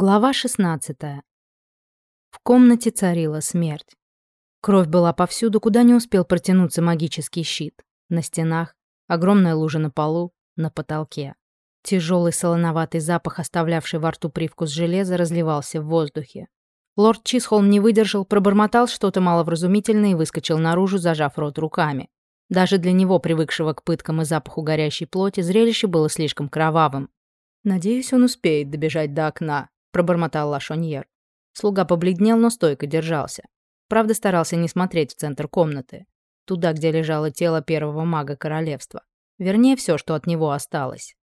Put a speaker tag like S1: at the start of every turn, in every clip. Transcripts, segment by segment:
S1: Глава 16. В комнате царила смерть. Кровь была повсюду, куда не успел протянуться магический щит. На стенах, огромная лужа на полу, на потолке. Тяжелый солоноватый запах, оставлявший во рту привкус железа, разливался в воздухе. Лорд Чисхолм не выдержал, пробормотал что-то маловразумительное и выскочил наружу, зажав рот руками. Даже для него, привыкшего к пыткам и запаху горящей плоти, зрелище было слишком кровавым. «Надеюсь, он успеет добежать до окна», — пробормотал Лашоньер. Слуга побледнел, но стойко держался. Правда, старался не смотреть в центр комнаты. Туда, где лежало тело первого мага королевства. Вернее, все, что от него осталось.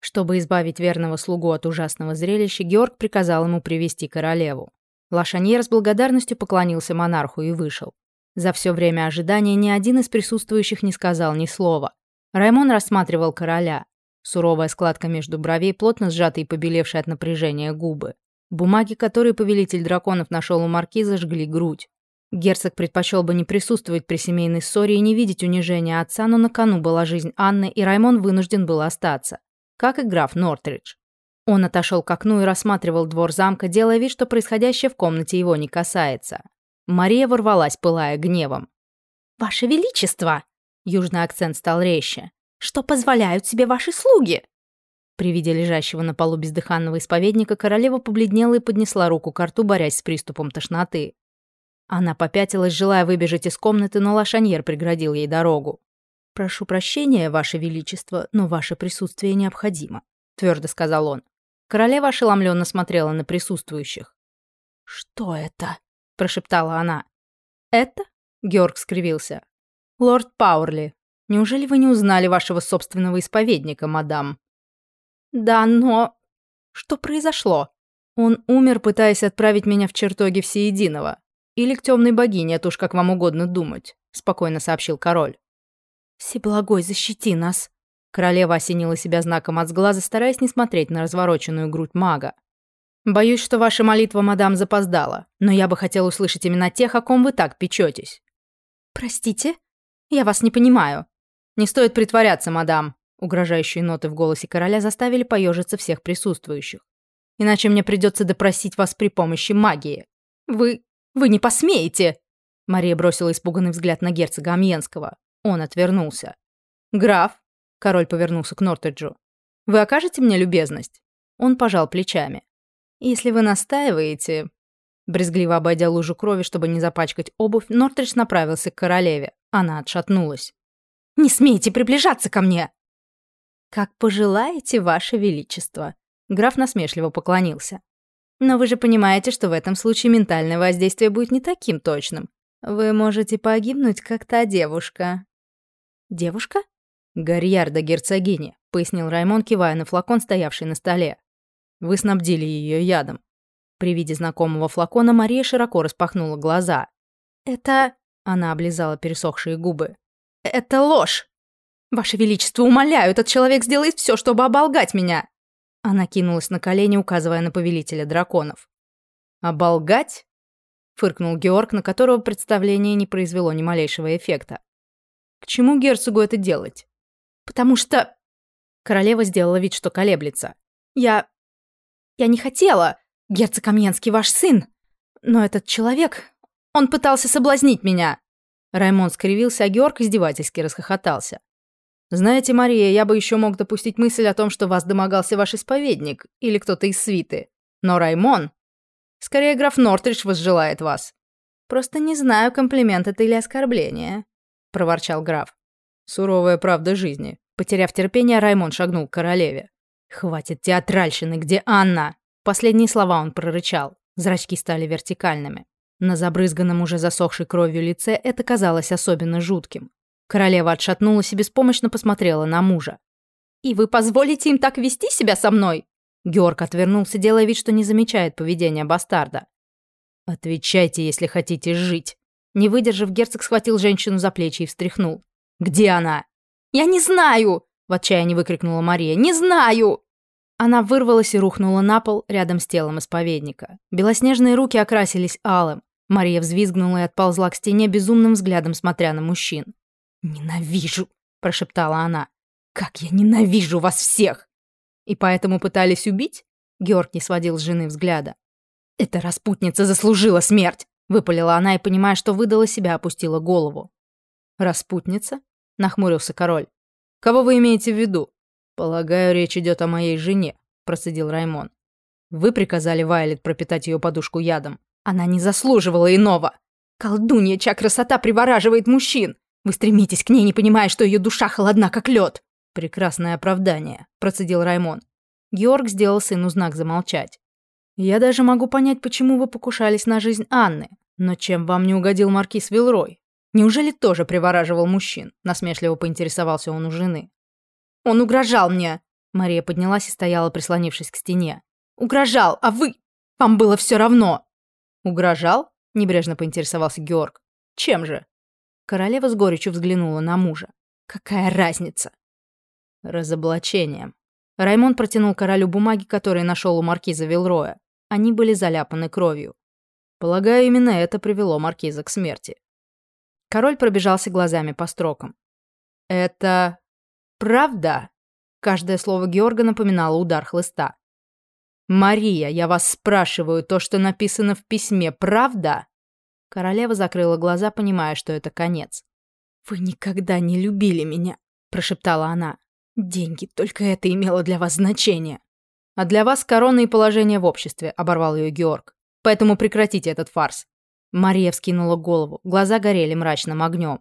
S1: Чтобы избавить верного слугу от ужасного зрелища, Георг приказал ему привести королеву. Лашаньер с благодарностью поклонился монарху и вышел. За все время ожидания ни один из присутствующих не сказал ни слова. Раймон рассматривал короля. Суровая складка между бровей, плотно сжатые и побелевшие от напряжения губы. Бумаги, которые повелитель драконов нашел у маркиза, жгли грудь. Герцог предпочел бы не присутствовать при семейной ссоре и не видеть унижения отца, но на кону была жизнь Анны, и Раймон вынужден был остаться. Как и граф Нортридж. Он отошел к окну и рассматривал двор замка, делая вид, что происходящее в комнате его не касается. Мария ворвалась, пылая гневом.
S2: «Ваше Величество!» Южный акцент стал резче что позволяют себе ваши слуги?»
S1: При виде лежащего на полу бездыханного исповедника королева побледнела и поднесла руку к рту, борясь с приступом тошноты. Она попятилась, желая выбежать из комнаты, но Лашаньер преградил ей дорогу. «Прошу прощения, Ваше Величество, но ваше присутствие необходимо», — твердо сказал он. Королева ошеломленно смотрела на присутствующих.
S2: «Что это?»
S1: — прошептала она. «Это?» — Георг скривился. «Лорд Пауэрли, Неужели вы не узнали вашего собственного исповедника, мадам?»
S2: «Да, но...» «Что произошло?»
S1: «Он умер, пытаясь отправить меня в чертоги всеединого. Или к темной богине, это уж как вам угодно думать», — спокойно сообщил король.
S2: «Всеблагой, защити нас!»
S1: Королева осенила себя знаком от сглаза, стараясь не смотреть на развороченную грудь мага. «Боюсь, что ваша молитва, мадам, запоздала, но я бы хотел услышать именно тех, о ком вы так печетесь».
S2: «Простите?»
S1: «Я вас не понимаю. «Не стоит притворяться, мадам!» Угрожающие ноты в голосе короля заставили поежиться всех присутствующих. «Иначе мне придется допросить вас при помощи магии».
S2: «Вы... вы не посмеете!»
S1: Мария бросила испуганный взгляд на герцога Амьенского. Он отвернулся. «Граф!» Король повернулся к Нортеджу. «Вы окажете мне любезность?» Он пожал плечами. «Если вы настаиваете...» Брезгливо обойдя лужу крови, чтобы не запачкать обувь, Нортридж направился к королеве. Она отшатнулась.
S2: Не смейте приближаться ко мне!»
S1: «Как пожелаете, Ваше Величество!» Граф насмешливо поклонился. «Но вы же понимаете, что в этом случае ментальное воздействие будет не таким точным. Вы можете погибнуть, как та девушка».
S2: «Девушка?»
S1: «Гарьярда герцогини», — пояснил Раймон, кивая на флакон, стоявший на столе. «Вы снабдили ее ядом». При виде знакомого флакона Мария широко распахнула глаза.
S2: «Это...» — она облизала пересохшие губы. «Это ложь! Ваше Величество, умоляю, этот человек сделает все, чтобы оболгать меня!»
S1: Она кинулась на колени, указывая на повелителя драконов. «Оболгать?» — фыркнул Георг, на которого представление не произвело ни малейшего эффекта. «К чему герцогу это делать?»
S2: «Потому что...»
S1: Королева сделала вид, что колеблется.
S2: «Я... я не хотела. Герцог Амьенский ваш сын. Но этот человек... он пытался соблазнить меня».
S1: Раймон скривился, а Георг издевательски расхохотался. «Знаете, Мария, я бы еще мог допустить мысль о том, что вас домогался ваш исповедник или кто-то из свиты. Но Раймон... Скорее, граф Нортридж возжелает вас». «Просто не знаю, комплимент это или оскорбление», — проворчал граф. «Суровая правда жизни». Потеряв терпение, Раймон шагнул к королеве. «Хватит театральщины, где Анна?» Последние слова он прорычал. Зрачки стали вертикальными. На забрызганном уже засохшей кровью лице это казалось особенно жутким. Королева отшатнулась и беспомощно посмотрела на мужа.
S2: «И вы позволите им так вести себя со мной?»
S1: Георг отвернулся, делая вид, что не замечает поведения бастарда. «Отвечайте, если хотите жить». Не выдержав, герцог схватил женщину за плечи и встряхнул. «Где она?»
S2: «Я не знаю!» — в отчаянии выкрикнула Мария. «Не знаю!»
S1: Она вырвалась и рухнула на пол рядом с телом исповедника. Белоснежные руки окрасились алым. Мария взвизгнула и отползла к стене, безумным взглядом смотря на мужчин.
S2: «Ненавижу!» – прошептала она. «Как я ненавижу вас всех!»
S1: «И поэтому пытались убить?» Георг не сводил с жены взгляда. «Эта распутница заслужила смерть!» — выпалила она и, понимая, что выдала себя, опустила голову. «Распутница?» — нахмурился король. «Кого вы имеете в виду?» «Полагаю, речь идет о моей жене», — процедил Раймон. «Вы приказали Вайлет пропитать ее подушку ядом. Она не заслуживала иного. Колдунья, чья красота привораживает мужчин. Вы стремитесь к ней, не понимая, что ее душа холодна, как лед. «Прекрасное оправдание», — процедил Раймон. Георг сделал сыну знак замолчать. «Я даже могу понять, почему вы покушались на жизнь Анны. Но чем вам не угодил маркиз Вилрой? Неужели тоже привораживал мужчин?» Насмешливо поинтересовался он у жены. «Он угрожал мне!» Мария поднялась и стояла, прислонившись к стене. «Угрожал, а вы? Вам было все равно!» «Угрожал?» — небрежно поинтересовался Георг. «Чем же?» Королева с горечью взглянула на мужа. «Какая разница?» «Разоблачением». Раймон протянул королю бумаги, которые нашел у маркиза Вилроя. Они были заляпаны кровью. Полагаю, именно это привело маркиза к смерти. Король пробежался глазами по строкам. «Это... правда?» Каждое слово Георга напоминало удар хлыста. «Мария, я вас спрашиваю, то, что написано в письме, правда?» Королева закрыла глаза, понимая, что это конец. «Вы никогда не любили меня», — прошептала она. «Деньги, только это имело для вас значение». «А для вас корона и положение в обществе», — оборвал ее Георг. «Поэтому прекратите этот фарс». Мария вскинула голову, глаза горели мрачным огнем.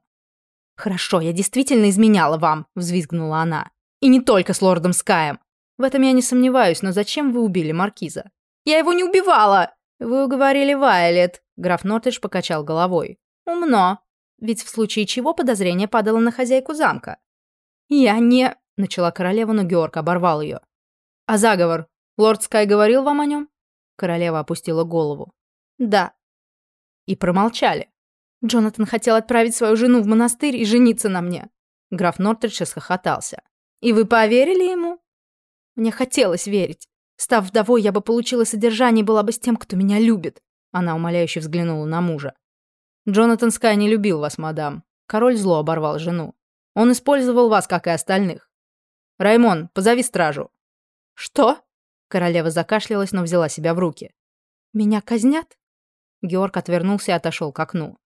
S1: «Хорошо, я действительно изменяла вам», — взвизгнула она. «И не только с лордом Скаем. В этом я не сомневаюсь, но зачем вы убили Маркиза?» «Я его не убивала!» «Вы уговорили Вайлет», — граф Нортедж покачал головой. «Умно. Ведь в случае чего подозрение падало на хозяйку замка». «Я не...» — начала королева, но Георг оборвал ее. «А заговор? Лорд Скай говорил вам о нем?» Королева опустила голову. «Да». И промолчали. Джонатан хотел отправить свою жену в монастырь и жениться на мне. Граф Нортридж расхохотался. «И вы поверили ему?» «Мне хотелось верить. Став вдовой, я бы получила содержание и была бы с тем, кто меня любит». Она умоляюще взглянула на мужа. «Джонатан Скай не любил вас, мадам». Король зло оборвал жену. «Он использовал вас, как и остальных. Раймон, позови стражу». «Что?» Королева закашлялась, но взяла себя в руки. «Меня казнят?» Георг отвернулся и отошел к окну.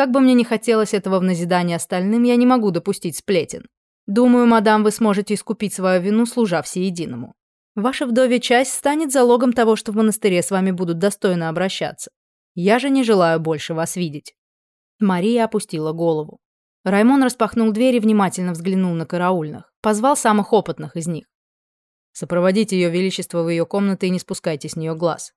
S1: «Как бы мне не хотелось этого в назидание остальным, я не могу допустить сплетен. Думаю, мадам, вы сможете искупить свою вину, служа всеединому. Ваша вдовья часть станет залогом того, что в монастыре с вами будут достойно обращаться. Я же не желаю больше вас видеть». Мария опустила голову. Раймон распахнул дверь и внимательно взглянул на караульных. Позвал самых опытных из них. «Сопроводите ее величество в ее комнаты и не спускайте с нее глаз».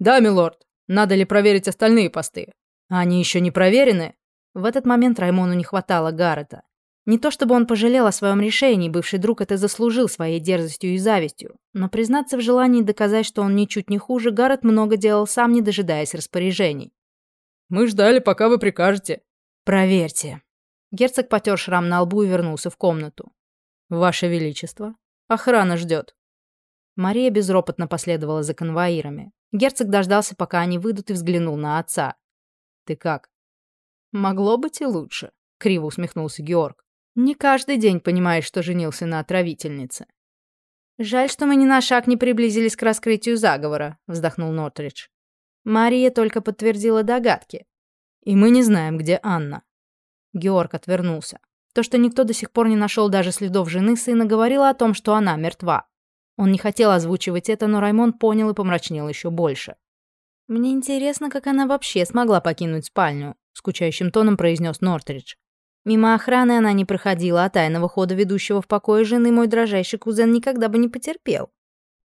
S1: «Да, милорд. Надо ли проверить остальные посты? Они еще не проверены?» В этот момент Раймону не хватало Гаррета. Не то чтобы он пожалел о своем решении, бывший друг это заслужил своей дерзостью и завистью, но признаться в желании доказать, что он ничуть не хуже, Гаррет много делал сам, не дожидаясь распоряжений.
S3: «Мы ждали, пока вы прикажете».
S1: «Проверьте». Герцог потер шрам на лбу и вернулся в комнату. «Ваше Величество, охрана ждет». Мария безропотно последовала за конвоирами. Герцог дождался, пока они выйдут, и взглянул на отца. «Ты как?» «Могло быть и лучше», — криво усмехнулся Георг. Не каждый день понимаешь, что женился на отравительнице. Жаль, что мы ни на шаг не приблизились к раскрытию заговора, вздохнул Нотридж. Мария только подтвердила догадки. И мы не знаем, где Анна. Георг отвернулся. То, что никто до сих пор не нашел даже следов жены сына, говорило о том, что она мертва. Он не хотел озвучивать это, но Раймон понял и помрачнел еще больше. «Мне интересно, как она вообще смогла покинуть спальню», — скучающим тоном произнес Нортридж. Мимо охраны она не проходила, а тайного хода ведущего в покое жены мой дрожайший кузен никогда бы не потерпел.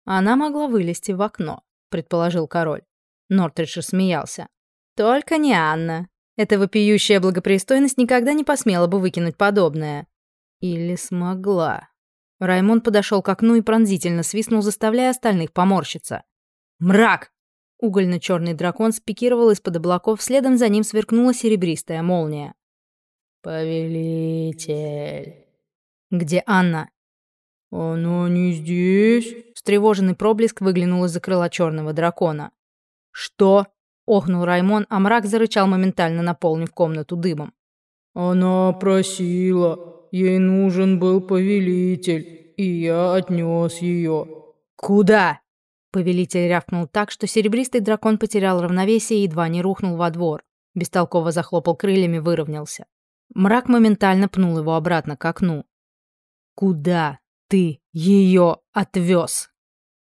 S1: Она могла вылезти в окно, предположил король. Нортридж смеялся. Только не Анна. Эта вопиющая благопристойность никогда не посмела бы выкинуть подобное. Или смогла. Раймон подошел к окну и пронзительно свистнул, заставляя остальных поморщиться. «Мрак!» Угольно-черный дракон спикировал из-под облаков, следом за ним сверкнула серебристая молния. «Повелитель». «Где Анна?»
S3: «Она не здесь?»
S1: Встревоженный проблеск выглянул из-за крыла черного дракона. «Что?» — охнул Раймон, а мрак зарычал моментально, наполнив комнату дымом.
S3: «Она просила. Ей нужен был повелитель, и я отнес ее».
S1: «Куда?» Повелитель рявкнул так, что серебристый дракон потерял равновесие и едва не рухнул во двор. Бестолково захлопал крыльями, выровнялся. Мрак моментально пнул его обратно к окну. «Куда ты ее отвез?»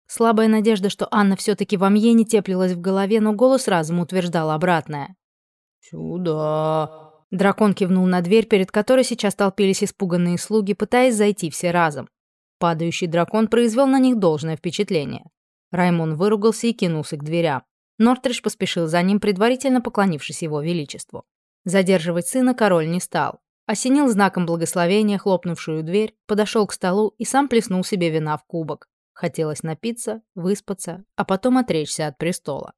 S1: Слабая надежда, что Анна все-таки в Амьене теплилась в голове, но голос разум утверждал обратное.
S3: «Сюда».
S1: Дракон кивнул на дверь, перед которой сейчас толпились испуганные слуги, пытаясь зайти все разом. Падающий дракон произвел на них должное впечатление. Раймон выругался и кинулся к дверям. Нортридж поспешил за ним, предварительно поклонившись его величеству. Задерживать сына король не стал. Осенил знаком благословения хлопнувшую дверь, подошел к столу и сам плеснул себе вина в кубок. Хотелось напиться, выспаться, а потом отречься от престола.